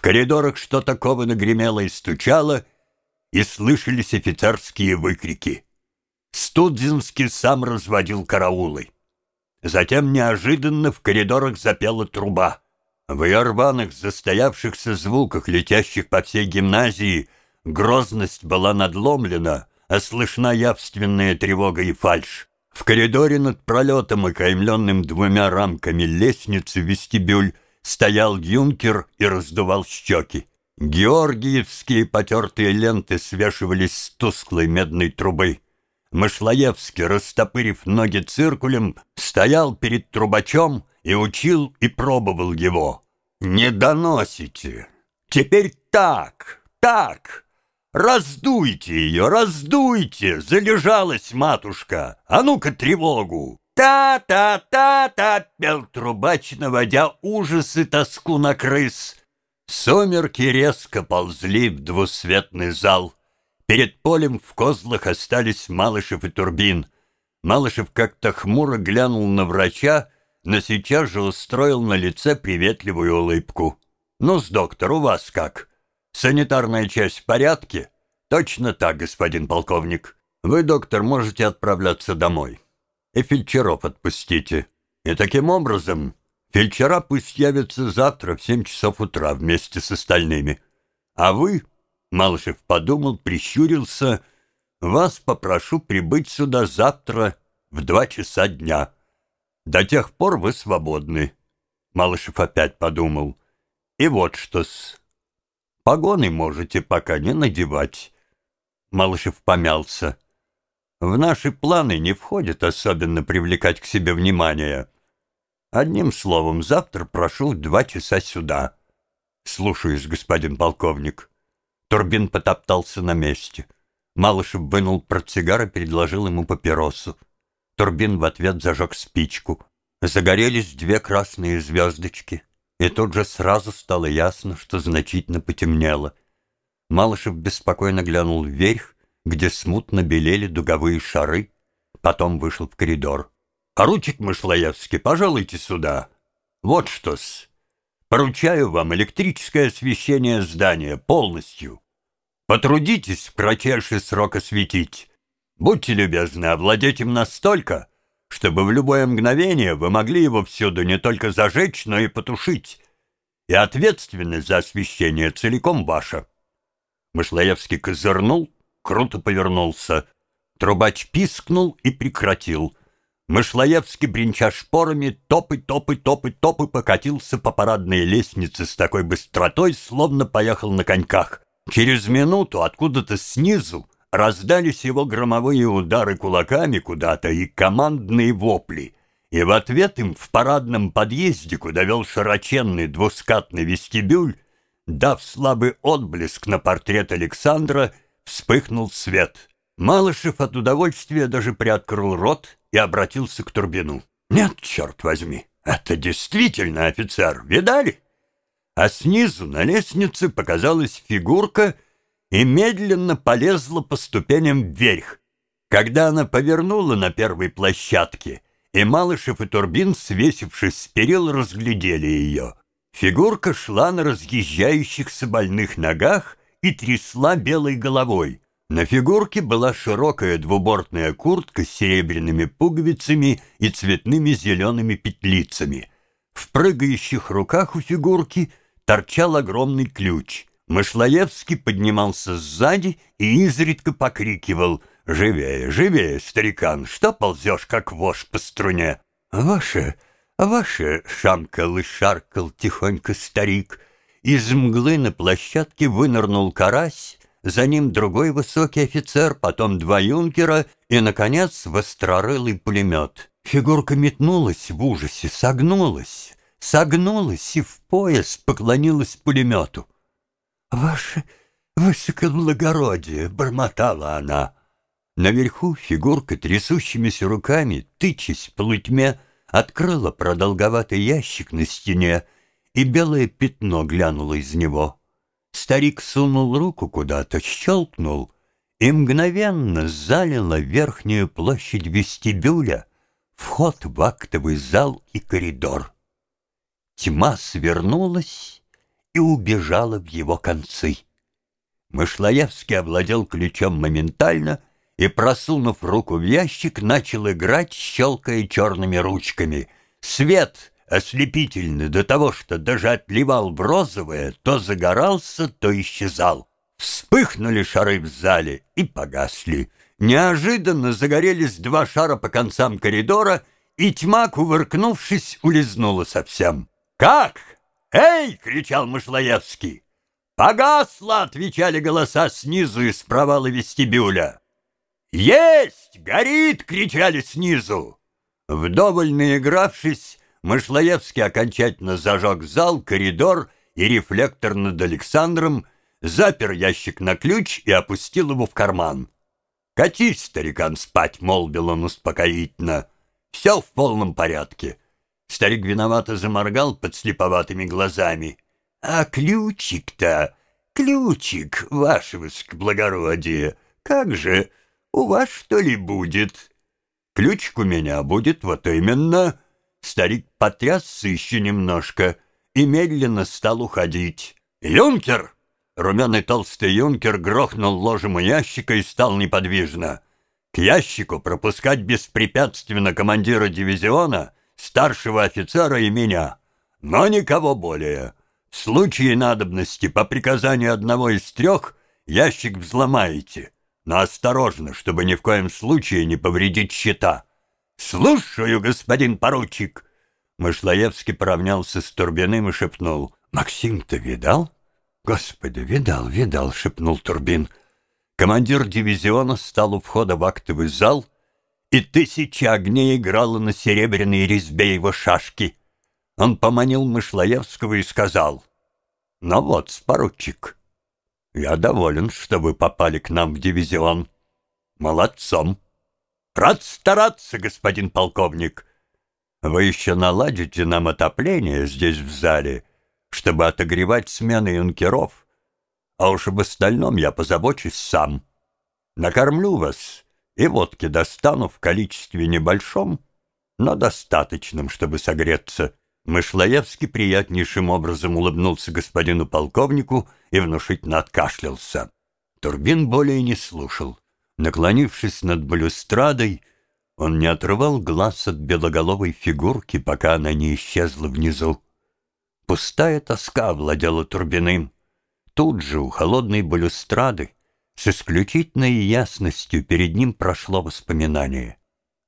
В коридорах что-то ковано гремело и стучало, и слышались офицерские выкрики. Студзинский сам разводил караулы. Затем неожиданно в коридорах запела труба. В ее рваных, застоявшихся звуках, летящих по всей гимназии, грозность была надломлена, а слышна явственная тревога и фальшь. В коридоре над пролетом, окаймленным двумя рамками лестницы вестибюль, стоял юнкер и раздувал щеки. Георгиевские потертые ленты свешивались с тусклой медной трубы. Мышлоевский, растопырив ноги циркулем, стоял перед трубачом и учил и пробовал его. «Не доносите! Теперь так, так! Раздуйте ее, раздуйте! Залежалась матушка! А ну-ка тревогу!» «Та-та-та-та!» — пел трубач, наводя ужас и тоску на крыс. Сумерки резко ползли в двусветный зал. Перед полем в козлах остались Малышев и Турбин. Малышев как-то хмуро глянул на врача, но сейчас же устроил на лице приветливую улыбку. «Ну-с, доктор, у вас как? Санитарная часть в порядке?» «Точно так, господин полковник. Вы, доктор, можете отправляться домой. И фельдшеров отпустите. И таким образом фельдшера пусть явятся завтра в семь часов утра вместе с остальными. А вы, — Малышев подумал, прищурился, — вас попрошу прибыть сюда завтра в два часа дня». До тех пор вы свободны. Малышев опять подумал. И вот что-с. Погоны можете пока не надевать. Малышев помялся. В наши планы не входит особенно привлекать к себе внимание. Одним словом, завтра прошу два часа сюда. Слушаюсь, господин полковник. Турбин потоптался на месте. Малышев вынул портсигар и предложил ему папиросу. Турбин в ответ зажег спичку. Загорелись две красные звездочки, и тут же сразу стало ясно, что значительно потемнело. Малышев беспокойно глянул вверх, где смутно белели дуговые шары, потом вышел в коридор. «Поручик Мышлоевский, пожалуйте сюда. Вот что-с. Поручаю вам электрическое освещение здания полностью. Потрудитесь в кратчайший срок осветить. Будьте любезны овладеть им настолько, чтобы в любое мгновение вы могли его всюду не только зажечь, но и потушить. И ответственность за освещение целиком ваша. Мышлоевский козырнул, круто повернулся. Трубач пискнул и прекратил. Мышлоевский, бренча шпорами, топы, топы, топы, топы покатился по парадной лестнице с такой быстротой, словно поехал на коньках. Через минуту откуда-то снизу раздались его громовые удары кулаками куда-то и командные вопли. И в ответ им в парадном подъезде, куда вел широченный двускатный вестибюль, дав слабый отблеск на портрет Александра, вспыхнул свет. Малышев от удовольствия даже приоткрыл рот и обратился к Турбину. «Нет, черт возьми, это действительно офицер, видали?» А снизу на лестнице показалась фигурка — и медленно полезла по ступеням вверх. Когда она повернула на первой площадке, и Малышев и Турбин, свесившись с перил, разглядели ее. Фигурка шла на разъезжающихся больных ногах и трясла белой головой. На фигурке была широкая двубортная куртка с серебряными пуговицами и цветными зелеными петлицами. В прыгающих руках у фигурки торчал огромный ключ. Мышлоевский поднимался сзади и изредка покрикивал «Живее, живее, старикан, что ползешь, как вошь по струне?» «Ваше, ваше!» — шамкал и шаркал тихонько старик. Из мглы на площадке вынырнул карась, за ним другой высокий офицер, потом два юнкера и, наконец, вострорылый пулемет. Фигурка метнулась в ужасе, согнулась, согнулась и в пояс поклонилась пулемету. «Ваше высокоблагородие!» — бормотала она. Наверху фигурка трясущимися руками, тычась в полутьме, открыла продолговатый ящик на стене, и белое пятно глянуло из него. Старик сунул руку куда-то, щелкнул, и мгновенно залило верхнюю площадь вестибюля, вход в актовый зал и коридор. Тьма свернулась и убежала в его концы. Мышлоевский овладел ключом моментально и, просунув руку в ящик, начал играть, щелкая черными ручками. Свет, ослепительный до того, что даже отливал в розовое, то загорался, то исчезал. Вспыхнули шары в зале и погасли. Неожиданно загорелись два шара по концам коридора, и тьма, кувыркнувшись, улизнула совсем. «Как? Эй!» — кричал Мышлоевский. «Погасло!» — отвечали голоса снизу из провала вестибюля. «Есть! Горит!» — кричали снизу. Вдоволь наигравшись, Мышлоевский окончательно зажег зал, коридор и рефлектор над Александром, запер ящик на ключ и опустил его в карман. «Катись, старикан, спать!» — молвил он успокоительно. «Все в полном порядке». Старик виновато заморгал под слеповатыми глазами. «А ключик-то, ключик, ваше высокоблагородие, как же, у вас что ли будет?» «Ключик у меня будет, вот именно». Старик потрясся еще немножко и медленно стал уходить. «Юнкер!» Румяный толстый юнкер грохнул ложем у ящика и стал неподвижно. К ящику пропускать беспрепятственно командира дивизиона, старшего офицера и меня, но никого более. В случае надобности по приказанию одного из трех ящик взломаете, но осторожно, чтобы ни в коем случае не повредить щита. «Слушаю, господин поручик!» Мышлоевский поравнялся с Турбиным и шепнул. «Максим-то видал?» «Господи, видал, видал!» — шепнул Турбин. Командир дивизиона стал у входа в актовый зал, и тысяча огней играла на серебряной резьбе его шашки. Он поманил Мышлоевского и сказал, «Ну вот, поручик, я доволен, что вы попали к нам в дивизион. Молодцом. Рад стараться, господин полковник. Вы еще наладите нам отопление здесь в зале» чтобы отогревать смены юнкеров. А уж об остальном я позабочусь сам. Накормлю вас и водки достану в количестве небольшом, но достаточном, чтобы согреться. Мышлоевский приятнейшим образом улыбнулся господину полковнику и внушительно откашлялся. Турбин более не слушал. Наклонившись над балюстрадой, он не отрывал глаз от белоголовой фигурки, пока она не исчезла внизу. Пустая тоска владела Турбиным. Тут же у холодной балюстрады с исключительной ясностью перед ним прошло воспоминание.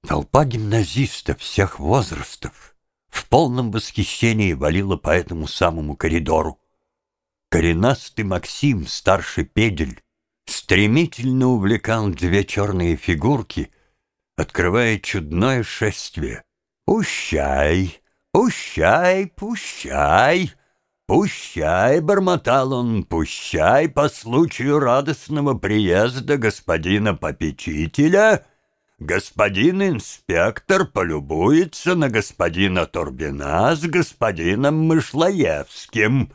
Толпа гимназистов всех возрастов в полном восхищении валила по этому самому коридору. Коренастый Максим, старший педель, стремительно увлекал две черные фигурки, открывая чудное шествие. «Пущай!» «Пущай, пущай, пущай!» — бормотал он, «пущай по случаю радостного приезда господина попечителя!» Господин инспектор полюбуется на господина Турбина с господином Мышлоевским.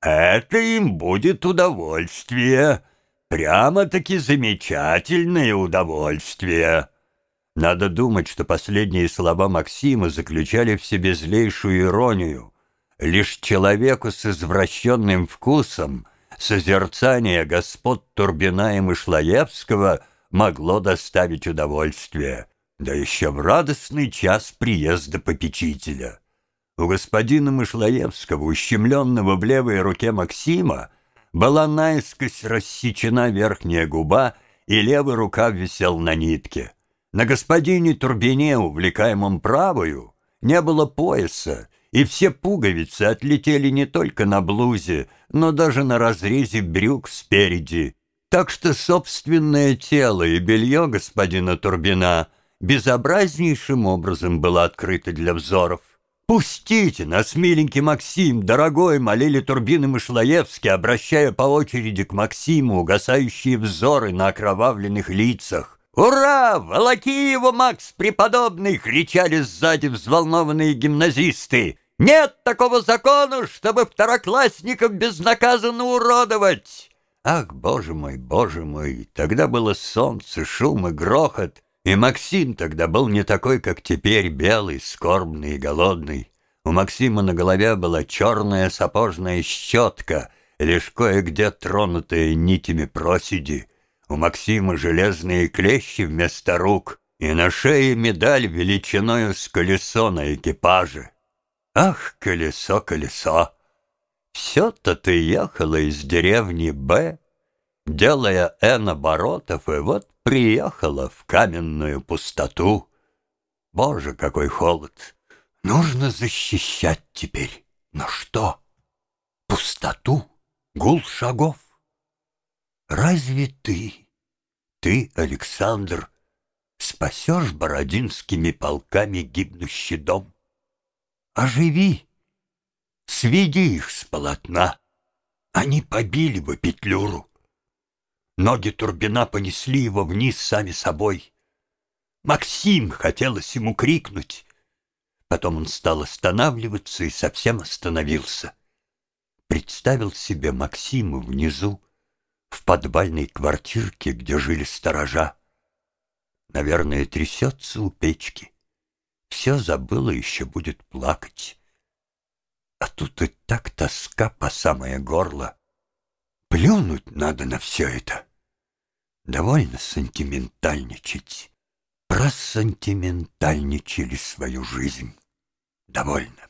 Это им будет удовольствие, прямо-таки замечательное удовольствие. Надо думать, что последние слова Максима заключали в себе злейшую иронию. Лишь человеку с извращенным вкусом созерцание господ Турбина и Мышлоевского могло доставить удовольствие, да еще в радостный час приезда попечителя. У господина Мышлоевского, ущемленного в левой руке Максима, была наискось рассечена верхняя губа, и левый рукав висел на нитке. На господине Турбине, увлекаемом правою, не было пояса, и все пуговицы отлетели не только на блузе, но даже на разрезе брюк спереди. Так что собственное тело и белье господина Турбина безобразнейшим образом было открыто для взоров. «Пустите нас, миленький Максим, дорогой!» — молили Турбин и Мышлоевский, обращая по очереди к Максиму угасающие взоры на окровавленных лицах. «Ура! Волоки его, Макс преподобный!» — кричали сзади взволнованные гимназисты. «Нет такого закона, чтобы второклассников безнаказанно уродовать!» Ах, боже мой, боже мой, тогда было солнце, шум и грохот, и Максим тогда был не такой, как теперь, белый, скорбный и голодный. У Максима на голове была черная сапожная щетка, лишь кое-где тронутая нитями проседи. У Максима железные клещи вместо рук, и на шее медаль величиною с колесо на экипаже. Ах, колесо, колесо! Все-то ты ехала из деревни Б, делая Н оборотов, и вот приехала в каменную пустоту. Боже, какой холод! Нужно защищать теперь. Но что? Пустоту? Гул шагов? Разве ты, ты, Александр, спасешь бородинскими полками гибнущий дом? Оживи, сведи их с полотна. Они побили бы Петлюру. Ноги Турбина понесли его вниз сами собой. Максим хотелось ему крикнуть. Потом он стал останавливаться и совсем остановился. Представил себе Максима внизу, в подвальной квартирке, где жили сторожа. Наверное, трясется у печки. Все забыла, еще будет плакать. А тут и так тоска по самое горло. Плюнуть надо на все это. Довольно сентиментальничать. Просентиментальничали свою жизнь. Довольно.